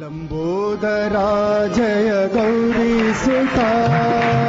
लम्बोदरा जय गौरी सुता।